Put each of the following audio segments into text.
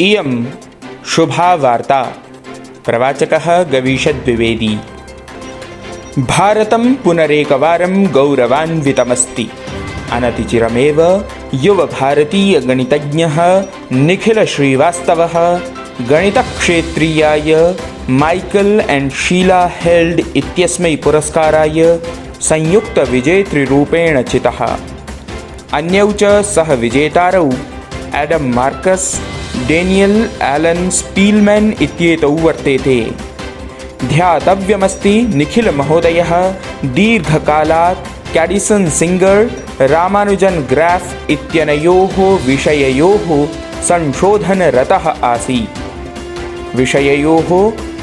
इयं वार्ता प्रवाचकः गवीषद्विवेदी भारतं पुनरेकवारं गौरवान्वितमस्ति। अनतिचिरमेव युवभारतीयगणितज्ञः निखिलश्रीवास्तवः गणितक्षेत्रीयाय मैकल् एण्ड् शीला हेल्ड् इत्यस्मै पुरस्काराय संयुक्तविजेतृरूपेण चितः। अन्यौ च सह विजेतारौ एडम् मार्कस् डेनियल् एलन् स्पील्मेन् इत्येतौ वर्तेते ध्यातव्यमस्ति निखिलमहोदयः दीर्घकालात् केडिसन् सिङ्गर् रामानुजन् ग्राफ् इत्यनयोः विषययोः संशोधनरतः आसीत्। विषययोः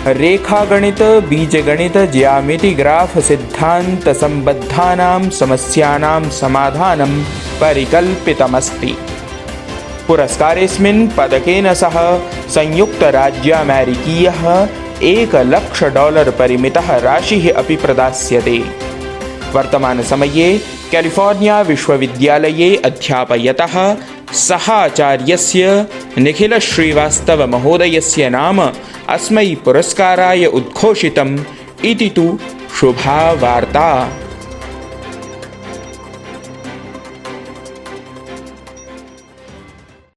रेखागणित, बीजगणित ज्यामितिग्राफ् सिद्धान्तसम्बद्धानां समस्यानां समाधानं परिकल्पितमस्ति। पुरस्कारेऽस्मिन् पदकेन सह संयुक्तराज्यामेरिकीयः एकलक्ष डालर् परिमितः राशिः अपि प्रदास्यते। वर्तमानसमये केलिफोर्निया विश्वविद्यालये अध्यापयतः सहाचार्यस्य निखिलश्रीवास्तवमहोदयस्य नाम अस्मै पुरस्काराय उद्घोषितम् इति तु शुभा वार्ता